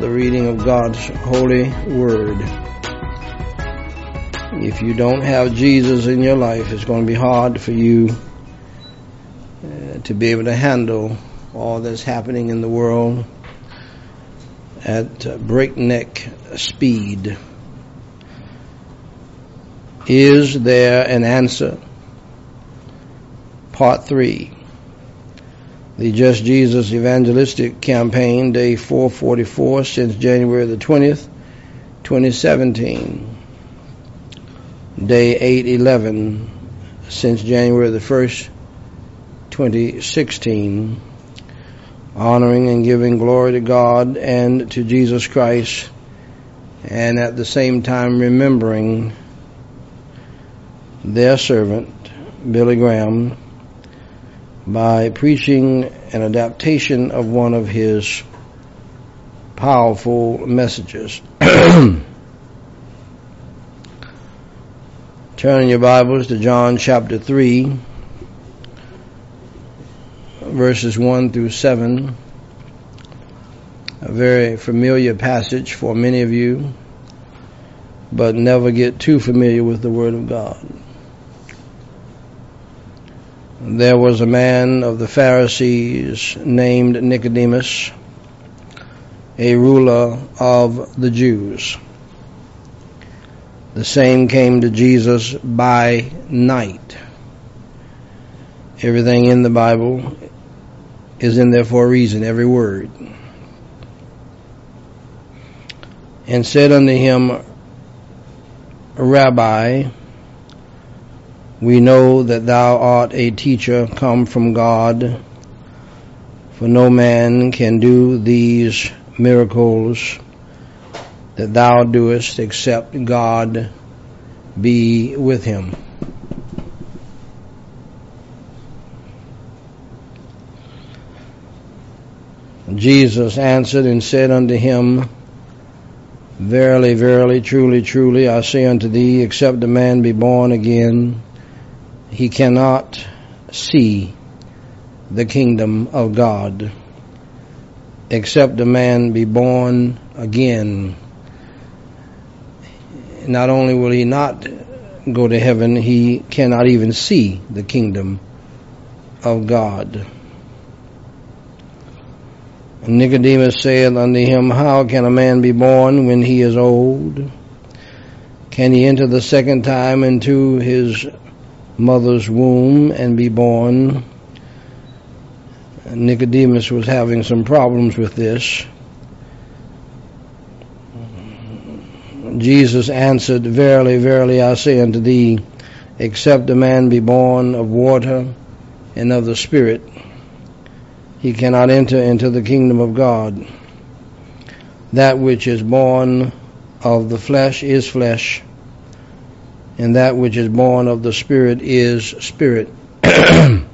The reading of God's holy word. If you don't have Jesus in your life, it's going to be hard for you uh, to be able to handle all that's happening in the world at breakneck speed. Is there an answer? Part 3. The Just Jesus Evangelistic Campaign, day 444, since January the 20th, 2017. Day 811, since January the 1st, 2016. Honoring and giving glory to God and to Jesus Christ, and at the same time remembering their servant, Billy Graham, by preaching an adaptation of one of his powerful messages. Turn your Bibles to John chapter 3, verses 1 through 7. A very familiar passage for many of you, but never get too familiar with the Word of God there was a man of the Pharisees named Nicodemus, a ruler of the Jews. The same came to Jesus by night. Everything in the Bible is in there for a reason, every word. And said unto him, Rabbi, we know that thou art a teacher come from God, for no man can do these miracles that thou doest except God be with him. Jesus answered and said unto him, Verily, verily, truly, truly, I say unto thee, except a man be born again, he cannot see the kingdom of God except a man be born again. Not only will he not go to heaven, he cannot even see the kingdom of God. And Nicodemus saith unto him, How can a man be born when he is old? Can he enter the second time into his mother's womb and be born. Nicodemus was having some problems with this. Jesus answered, Verily, verily, I say unto thee, except a man be born of water and of the Spirit, he cannot enter into the kingdom of God. That which is born of the flesh is flesh, and that which is born of the Spirit is spirit.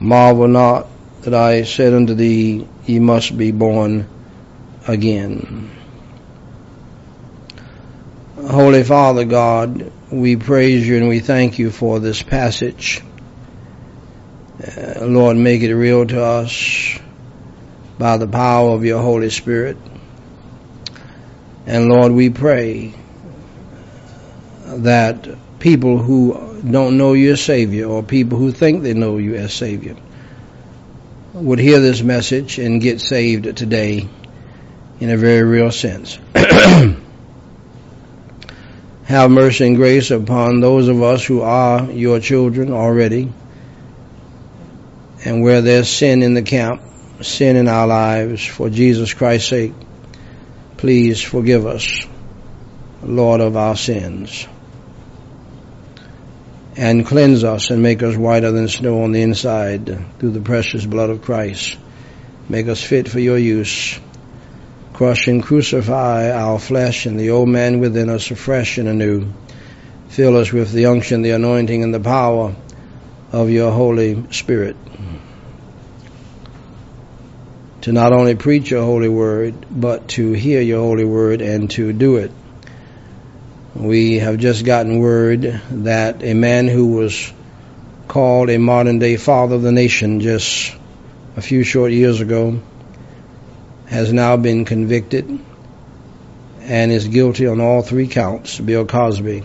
Marvel not that I said unto thee, Ye must be born again. Holy Father God, we praise you and we thank you for this passage. Uh, Lord, make it real to us by the power of your Holy Spirit. And Lord, we pray that people who don't know you as Savior or people who think they know you as Savior would hear this message and get saved today in a very real sense. Have mercy and grace upon those of us who are your children already and where there's sin in the camp, sin in our lives, for Jesus Christ's sake, please forgive us, Lord of our sins and cleanse us and make us whiter than snow on the inside through the precious blood of Christ. Make us fit for your use. Crush and crucify our flesh and the old man within us afresh and anew. Fill us with the unction, the anointing, and the power of your Holy Spirit. To not only preach your holy word, but to hear your holy word and to do it we have just gotten word that a man who was called a modern day father of the nation just a few short years ago has now been convicted and is guilty on all three counts. Bill Cosby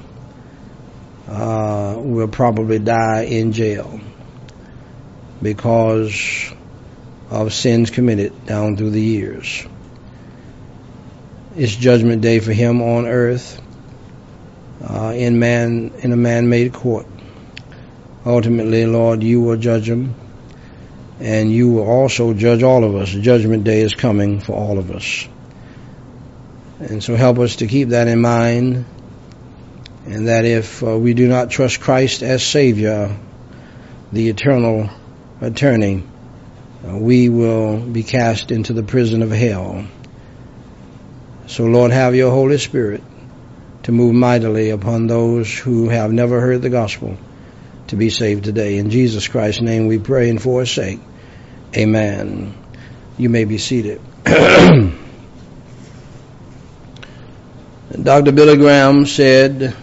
uh, will probably die in jail because of sins committed down through the years. It's judgment day for him on earth uh, in man in a man-made court. Ultimately, Lord, you will judge them, and you will also judge all of us. Judgment day is coming for all of us. And so help us to keep that in mind, and that if uh, we do not trust Christ as Savior, the eternal attorney, uh, we will be cast into the prison of hell. So Lord, have your Holy Spirit to move mightily upon those who have never heard the gospel to be saved today. In Jesus Christ's name we pray and for his sake. Amen. You may be seated. Dr. Billy Graham said,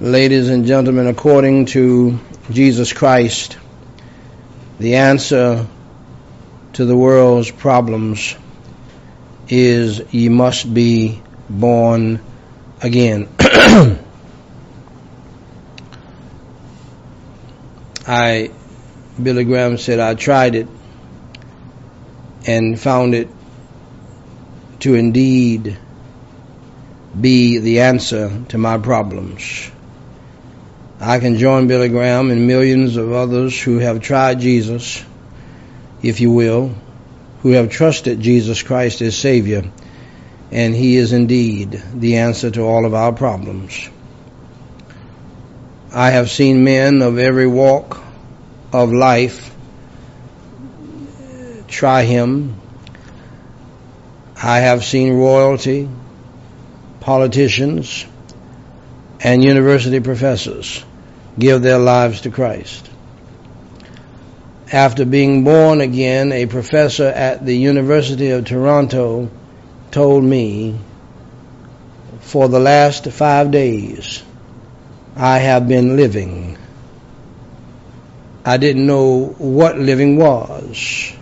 ladies and gentlemen, according to Jesus Christ, the answer to the world's problems is ye must be born again. I, Billy Graham said, I tried it and found it to indeed be the answer to my problems. I can join Billy Graham and millions of others who have tried Jesus, if you will, who have trusted Jesus Christ as Savior, and He is indeed the answer to all of our problems. I have seen men of every walk of life try Him. I have seen royalty, politicians, and university professors give their lives to Christ. After being born again, a professor at the University of Toronto told me, for the last five days, I have been living. I didn't know what living was.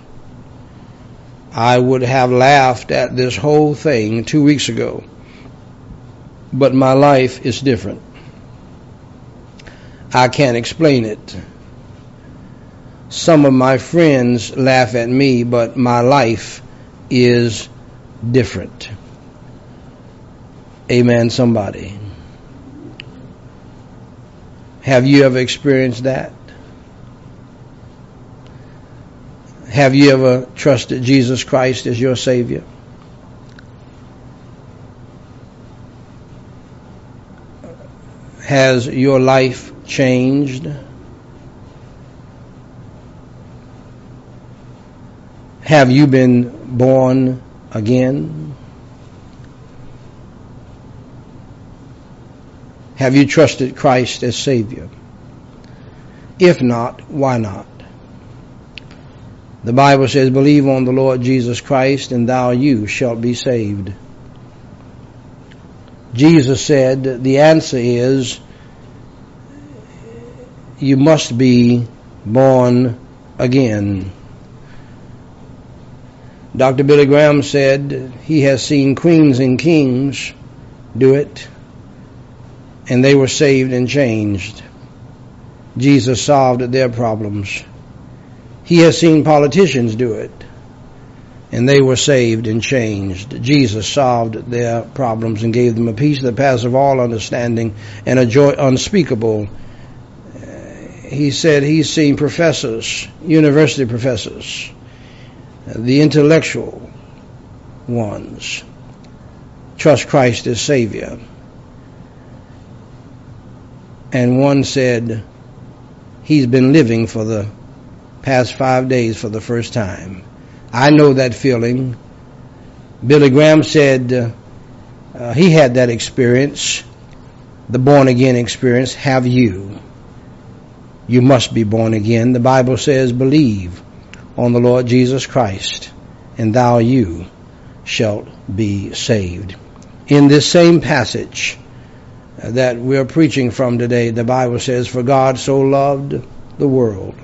I would have laughed at this whole thing two weeks ago but my life is different. I can't explain it. Some of my friends laugh at me, but my life is different. Amen, somebody. Have you ever experienced that? Have you ever trusted Jesus Christ as your Savior? Has your life changed? Have you been born again? Have you trusted Christ as Savior? If not, why not? The Bible says, believe on the Lord Jesus Christ and thou you shalt be saved. Jesus said the answer is you must be born again. Dr. Billy Graham said he has seen queens and kings do it, and they were saved and changed. Jesus solved their problems. He has seen politicians do it, and they were saved and changed. Jesus solved their problems and gave them a peace that passes all understanding and a joy unspeakable. He said he's seen professors, university professors, the intellectual ones, trust Christ as Savior. And one said he's been living for the past five days for the first time. I know that feeling. Billy Graham said uh, he had that experience, the born again experience. Have you? You must be born again. The Bible says, believe on the Lord Jesus Christ, and thou you shalt be saved. In this same passage that we're preaching from today, the Bible says, For God so loved the world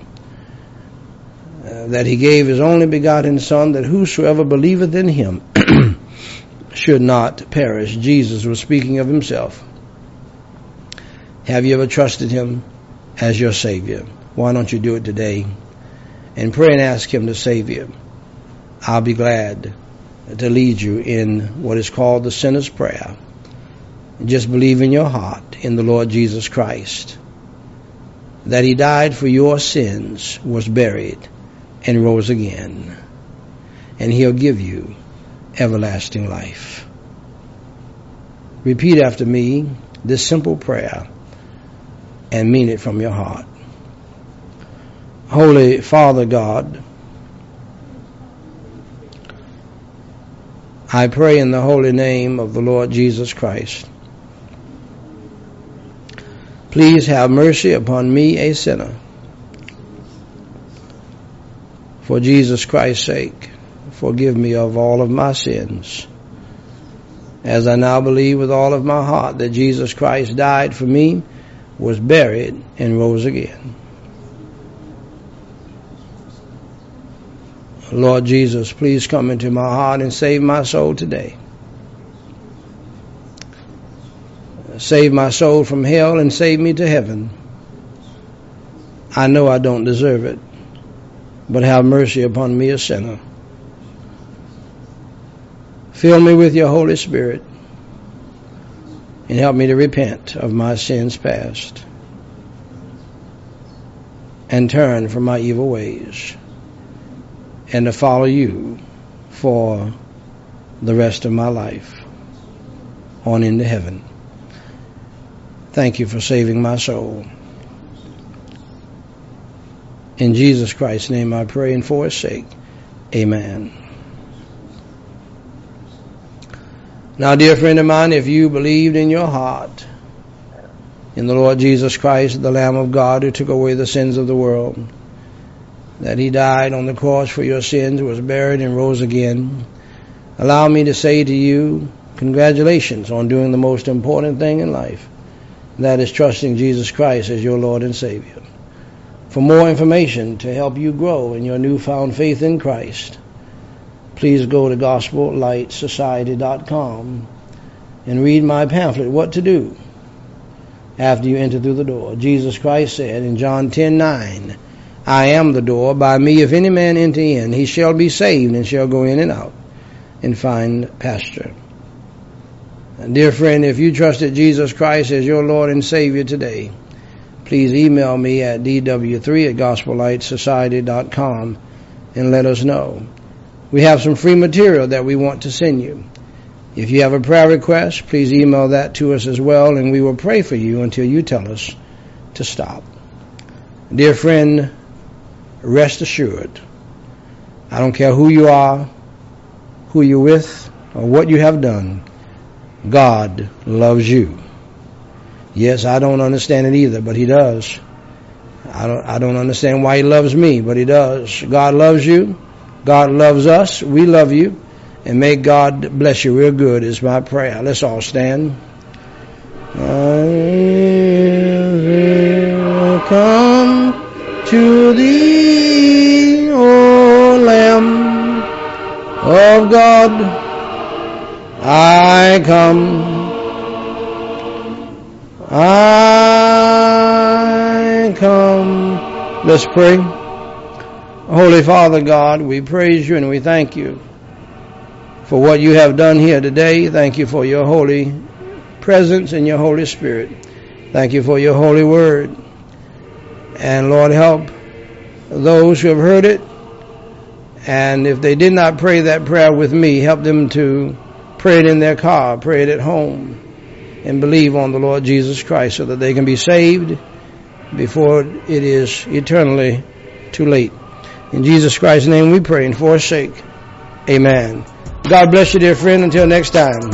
uh, that he gave his only begotten Son, that whosoever believeth in him should not perish. Jesus was speaking of himself. Have you ever trusted him as your Savior? Why don't you do it today? And pray and ask him to save you. I'll be glad to lead you in what is called the sinner's prayer. Just believe in your heart in the Lord Jesus Christ that he died for your sins, was buried, and rose again. And he'll give you everlasting life. Repeat after me this simple prayer and mean it from your heart. Holy Father God, I pray in the holy name of the Lord Jesus Christ Please have mercy upon me, a sinner. For Jesus Christ's sake, forgive me of all of my sins. As I now believe with all of my heart that Jesus Christ died for me, was buried, and rose again. Lord Jesus, please come into my heart and save my soul today. Save my soul from hell and save me to heaven. I know I don't deserve it, but have mercy upon me, a sinner. Fill me with your Holy Spirit and help me to repent of my sins past and turn from my evil ways and to follow you for the rest of my life on into heaven. Thank you for saving my soul. In Jesus Christ's name I pray and for his sake. Amen. Now, dear friend of mine, if you believed in your heart in the Lord Jesus Christ, the Lamb of God who took away the sins of the world, that he died on the cross for your sins, was buried, and rose again, allow me to say to you, congratulations on doing the most important thing in life that is trusting Jesus Christ as your Lord and Savior. For more information to help you grow in your newfound faith in Christ, please go to gospellightsociety.com and read my pamphlet, What to Do After You Enter Through the Door. Jesus Christ said in John 10:9, I am the door. By me, if any man enter in, he shall be saved and shall go in and out and find pasture. Dear friend, if you trusted Jesus Christ as your Lord and Savior today, please email me at dw3 at gospellightsociety.com and let us know. We have some free material that we want to send you. If you have a prayer request, please email that to us as well, and we will pray for you until you tell us to stop. Dear friend, rest assured. I don't care who you are, who you're with, or what you have done. God loves you. Yes, I don't understand it either, but He does. I don't, I don't understand why He loves me, but He does. God loves you. God loves us. We love you. And may God bless you real good is my prayer. Let's all stand. I will come to thee, O Lamb of God. I come, I come. Let's pray. Holy Father God, we praise you and we thank you for what you have done here today. Thank you for your holy presence and your Holy Spirit. Thank you for your holy word. And Lord, help those who have heard it. And if they did not pray that prayer with me, help them to pray it in their car, pray it at home, and believe on the Lord Jesus Christ so that they can be saved before it is eternally too late. In Jesus Christ's name we pray and for his sake. Amen. God bless you, dear friend. Until next time.